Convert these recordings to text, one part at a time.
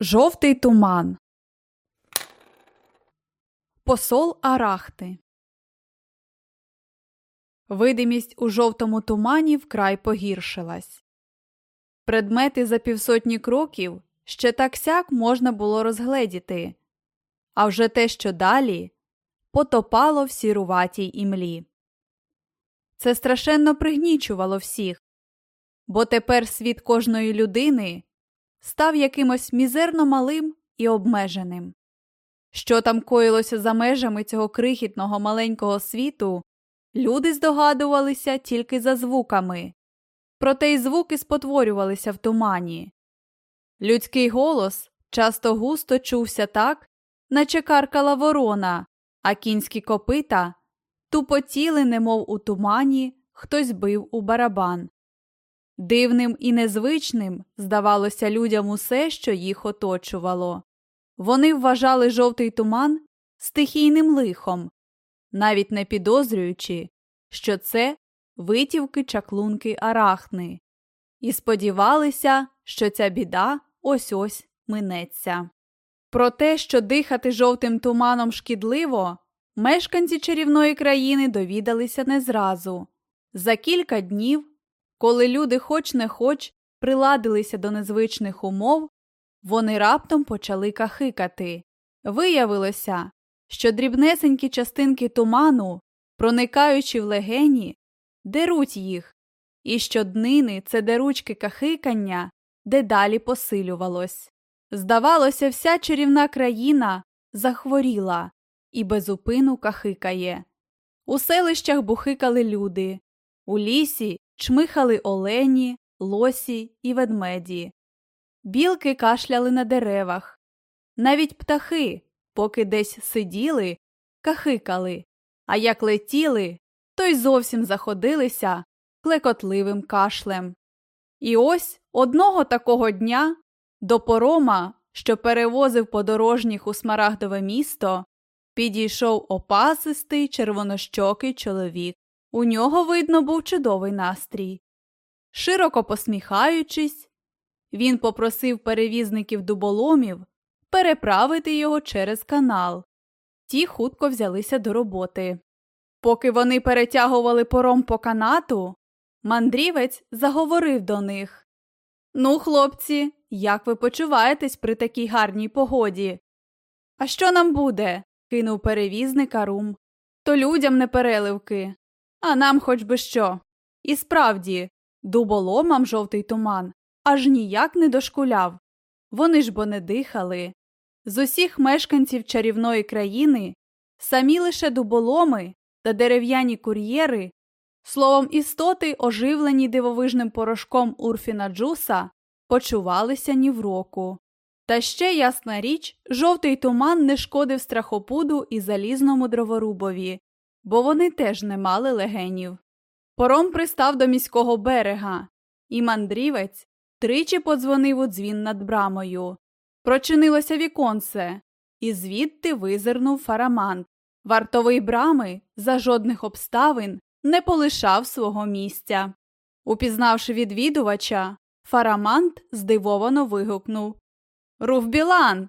Жовтий туман. Посол Арахти. Видимість у жовтому тумані вкрай погіршилась. Предмети за півсотні кроків ще так сяк можна було розгледіти, а вже те, що далі, потопало в сіруватій імлі. Це страшенно пригнічувало всіх, бо тепер світ кожної людини став якимось мізерно малим і обмеженим. Що там коїлося за межами цього крихітного маленького світу, люди здогадувалися тільки за звуками, проте й звуки спотворювалися в тумані. Людський голос часто густо чувся так, наче каркала ворона, а кінські копита тупотіли, немов у тумані, хтось бив у барабан. Дивним і незвичним здавалося людям усе, що їх оточувало. Вони вважали жовтий туман стихійним лихом, навіть не підозрюючи, що це витівки чаклунки арахни, і сподівалися, що ця біда ось ось минеться. Про те, що дихати жовтим туманом шкідливо, мешканці чарівної країни довідалися не зразу. За кілька днів коли люди хоч не хоч приладилися до незвичних умов, вони раптом почали кахикати. Виявилося, що дрібнесенькі частинки туману, проникаючи в легені, деруть їх, і щоднини це деручки кахикання дедалі посилювалось. Здавалося, вся чарівна країна захворіла і безупину кахикає. У селищах бухикали люди, у лісі чмихали олені, лосі і ведмеді. Білки кашляли на деревах. Навіть птахи, поки десь сиділи, кахикали, а як летіли, то й зовсім заходилися клекотливим кашлем. І ось одного такого дня до порома, що перевозив подорожніх у смарагдове місто, підійшов опасистий червонощокий чоловік. У нього, видно, був чудовий настрій. Широко посміхаючись, він попросив перевізників дуболомів переправити його через канал. Ті хутко взялися до роботи. Поки вони перетягували пором по канату, мандрівець заговорив до них Ну, хлопці, як ви почуваєтесь при такій гарній погоді? А що нам буде? кинув перевізник Арум. То людям не переливки а нам хоч би що. І справді, дуболомам жовтий туман аж ніяк не дошкуляв. Вони ж бо не дихали. З усіх мешканців чарівної країни самі лише дуболоми та дерев'яні кур'єри, словом, істоти, оживлені дивовижним порошком Урфіна Джуса, почувалися ні в року. Та ще, ясна річ, жовтий туман не шкодив страхопуду і залізному дроворубові, бо вони теж не мали легенів. Пором пристав до міського берега, і мандрівець тричі подзвонив у дзвін над брамою. Прочинилося віконце, і звідти визирнув фарамант. Вартовий брами за жодних обставин не полишав свого місця. Упізнавши відвідувача, фарамант здивовано вигукнув Руфбілан,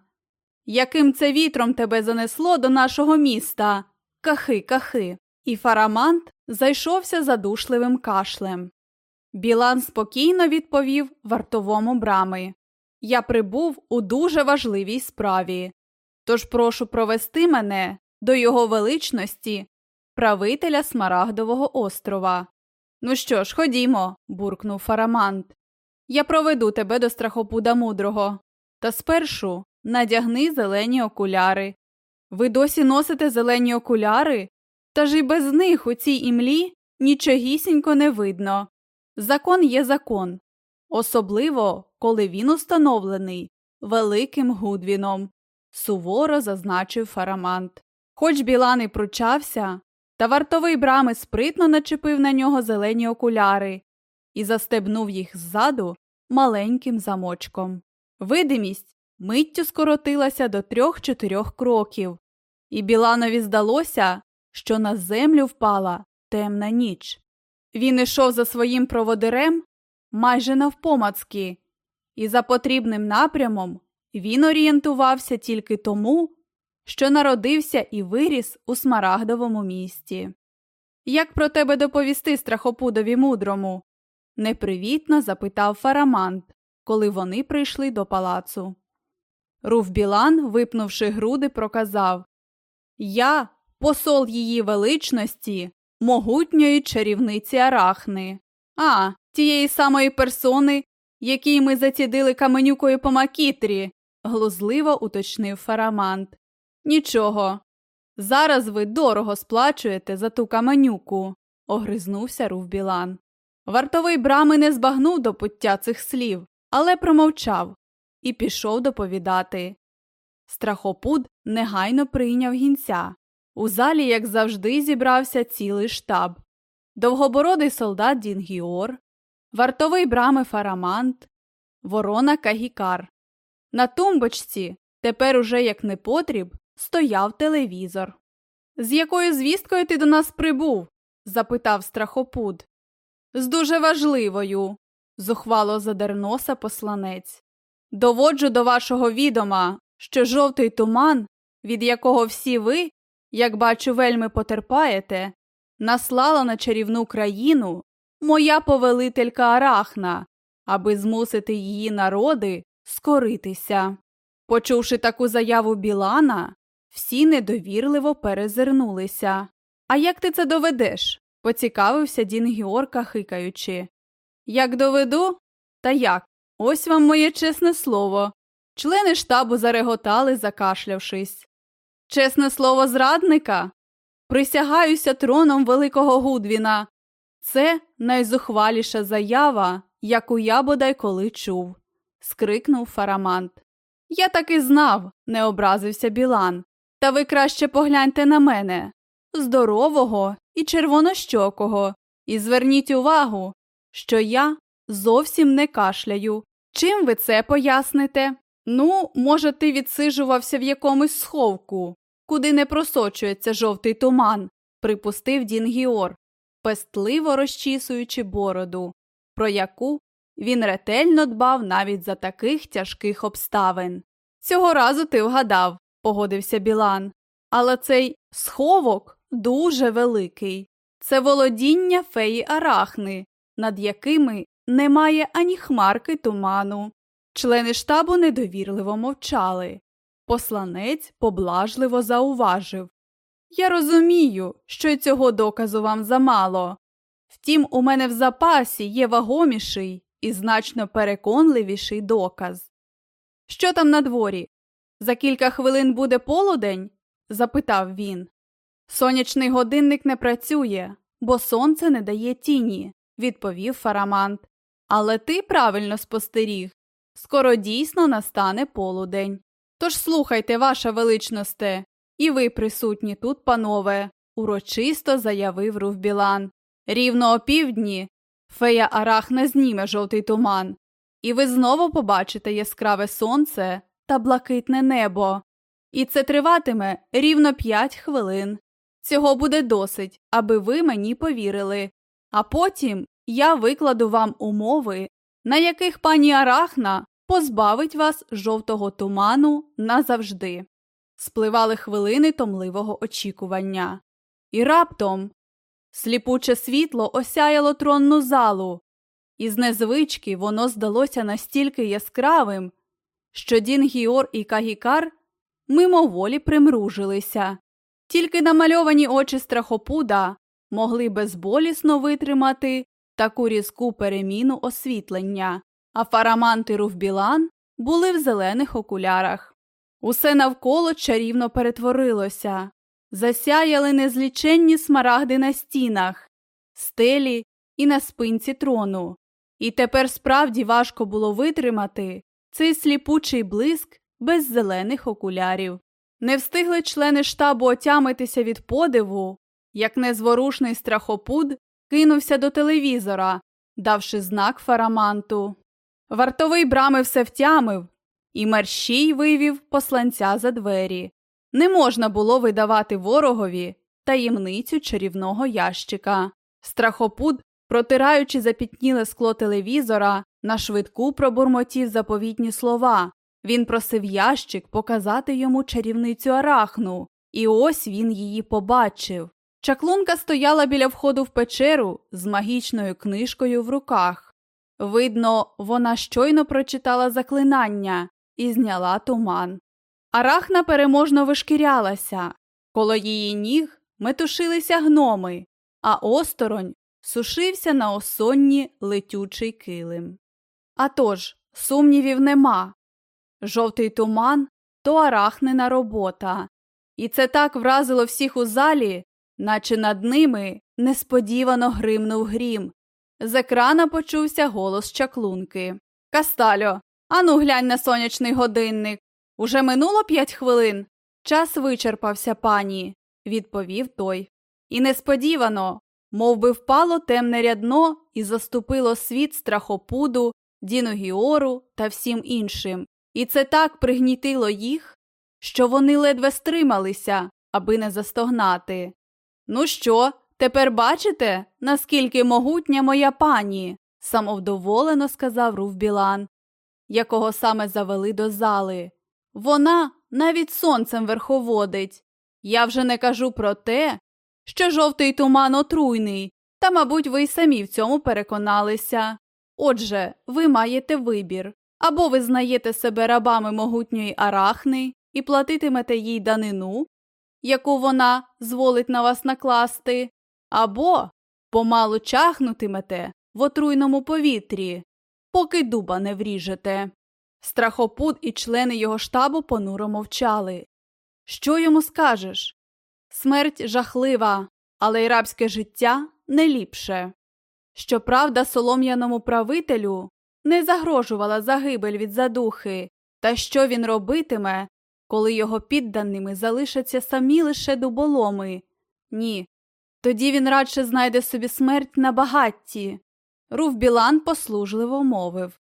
яким це вітром тебе занесло до нашого міста? Кахи, кахи. І фарамант зайшовся задушливим кашлем. Білан спокійно відповів вартовому брами Я прибув у дуже важливій справі. Тож прошу провести мене до його величності, правителя Смарагдового острова. Ну що ж, ходімо, буркнув фарамант. Я проведу тебе до страхопуда мудрого. Та спершу надягни зелені окуляри ви досі носите зелені окуляри? Та ж і без них у цій імлі нічогісінько не видно. Закон є закон, особливо, коли він установлений великим Гудвіном, суворо зазначив фарамант. Хоч Білан і пручався, та вартовий брами спритно начепив на нього зелені окуляри і застебнув їх ззаду маленьким замочком. Видимість миттю скоротилася до трьох-чотирьох кроків, і Біланові здалося, що на землю впала темна ніч. Він ішов за своїм проводирем майже навпомацки, і за потрібним напрямом він орієнтувався тільки тому, що народився і виріс у смарагдовому місті. Як про тебе доповісти страхопудові мудрому? непривітно запитав Фарамант, коли вони прийшли до палацу. Руфбілан, випнувши груди, проказав Я посол її величності, могутньої чарівниці Арахни, а тієї самої персони, якій ми зацідили каменюкою по макітрі, глузливо уточнив Фарамант. Нічого. Зараз ви дорого сплачуєте за ту каменюку, огризнувся Руфбілан. Вартовий брами не збагнув до пуття цих слів, але промовчав і пішов доповідати. Страхопуд негайно прийняв гінця. У залі, як завжди, зібрався цілий штаб. Довгобородий солдат Дінгіор, вартовий брами Фарамант, ворона Кагікар. На тумбочці, тепер уже як непотріб, стояв телевізор. З якою звісткою ти до нас прибув? запитав страхопуд. З дуже важливою, зухвало задер носа посланець. Доводжу до вашого відома, що жовтий туман, від якого всі ви, як бачу, вельми потерпаєте, наслала на чарівну країну моя повелителька Арахна, аби змусити її народи скоритися. Почувши таку заяву Білана, всі недовірливо перезирнулися. А як ти це доведеш? поцікавився Дін Георка, хикаючи. Як доведу? Та як? Ось вам моє чесне слово. Члени штабу зареготали, закашлявшись. Чесне слово зрадника? Присягаюся троном Великого Гудвіна. Це найзухваліша заява, яку я бодай коли чув, скрикнув Фарамант. Я так і знав, не образився Білан. Та ви краще погляньте на мене здорового і червонощокого, і зверніть увагу, що я зовсім не кашляю. Чим ви це поясните? Ну, може, ти відсижувався в якомусь сховку, куди не просочується жовтий туман, припустив Дін Гіор, пестливо розчісуючи бороду, про яку він ретельно дбав навіть за таких тяжких обставин. Цього разу ти вгадав, погодився Білан. Але цей сховок дуже великий. Це володіння феї Арахни, над якими немає ані хмарки туману. Члени штабу недовірливо мовчали. Посланець поблажливо зауважив Я розумію, що й цього доказу вам замало. Втім, у мене в запасі є вагоміший і значно переконливіший доказ. Що там на дворі? За кілька хвилин буде полудень? запитав він. Сонячний годинник не працює, бо сонце не дає тіні, відповів Фарамант. Але ти правильно спостеріг. Скоро дійсно настане полудень. Тож слухайте, ваша величносте, і ви присутні тут, панове, урочисто заявив Руфбілан. Рівно о півдні фея Арахна зніме жовтий туман, і ви знову побачите яскраве сонце та блакитне небо. І це триватиме рівно п'ять хвилин. Цього буде досить, аби ви мені повірили. А потім я викладу вам умови, на яких пані Арахна позбавить вас жовтого туману назавжди. Спливали хвилини томливого очікування. І раптом сліпуче світло осяяло тронну залу, і з незвички воно здалося настільки яскравим, що Дін Гіор і Кагікар мимоволі примружилися. Тільки намальовані очі страхопуда могли безболісно витримати таку різку переміну освітлення, а фарамант і Руфбілан були в зелених окулярах. Усе навколо чарівно перетворилося, засяяли незліченні смарагди на стінах, стелі і на спинці трону. І тепер справді важко було витримати цей сліпучий блиск без зелених окулярів. Не встигли члени штабу отямитися від подиву, як незворушний страхопуд кинувся до телевізора, давши знак фараманту. Вартовий брами все втямив, і мерщій вивів посланця за двері. Не можна було видавати ворогові таємницю чарівного ящика. Страхопуд, протираючи запітніле скло телевізора, на швидку пробурмотів заповітні слова, Він просив ящик показати йому чарівницю арахну, і ось він її побачив. Чаклунка стояла біля входу в печеру з магічною книжкою в руках. Видно, вона щойно прочитала заклинання і зняла туман. Арахна переможно вишкірялася, коло її ніг метушилися гноми, а осторонь сушився на осонні летючий килим. А тож, сумнівів нема. Жовтий туман то арахнена робота, і це так вразило всіх у залі, наче над ними несподівано гримнув грім. З екрана почувся голос чаклунки. Кастальо, ану глянь на сонячний годинник. Уже минуло п'ять хвилин. Час вичерпався, пані, відповів той. І несподівано, мов би впало темне рядно і заступило світ страхопуду, Діногіору та всім іншим. І це так пригнітило їх, що вони ледве стрималися, аби не застогнати. Ну що, тепер бачите, наскільки могутня моя пані? самовдоволено сказав Руф Білан, якого саме завели до зали. Вона навіть сонцем верховодить. Я вже не кажу про те, що жовтий туман отруйний, та, мабуть, ви й самі в цьому переконалися. Отже, ви маєте вибір або ви знаєте себе рабами могутньої арахни і платитимете їй данину, яку вона зволить на вас накласти, або помалу чахнутимете в отруйному повітрі, поки дуба не вріжете. Страхопут і члени його штабу понуро мовчали. Що йому скажеш? Смерть жахлива, але й рабське життя не ліпше. Щоправда, солом'яному правителю не загрожувала загибель від задухи, та що він робитиме, коли його підданими залишаться самі лише дуболоми? Ні. Тоді він радше знайде собі смерть на багатті. Руф Білан послужливо мовив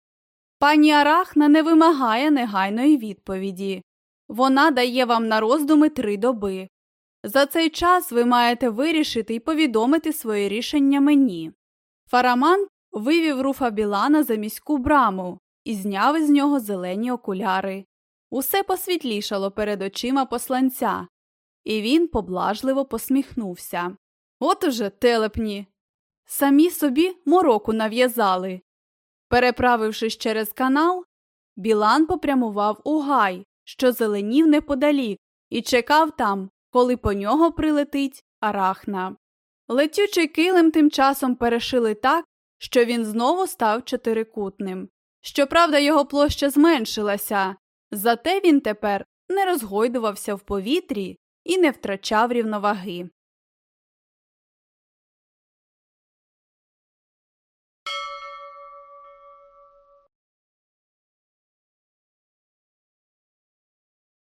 Пані Арахна не вимагає негайної відповіді. Вона дає вам на роздуми три доби. За цей час ви маєте вирішити і повідомити своє рішення мені. Фараман вивів руфа Білана за міську браму і зняв із нього зелені окуляри. Усе посвітлішало перед очима посланця, і він поблажливо посміхнувся. От уже телепні. Самі собі мороку нав'язали. Переправившись через канал, Білан попрямував у гай, що зеленів неподалік, і чекав там, коли по нього прилетить арахна. Летючий килим тим часом перешили так, що він знову став чотирикутним. Щоправда, його площа зменшилася, зате він тепер не розгойдувався в повітрі і не втрачав рівноваги.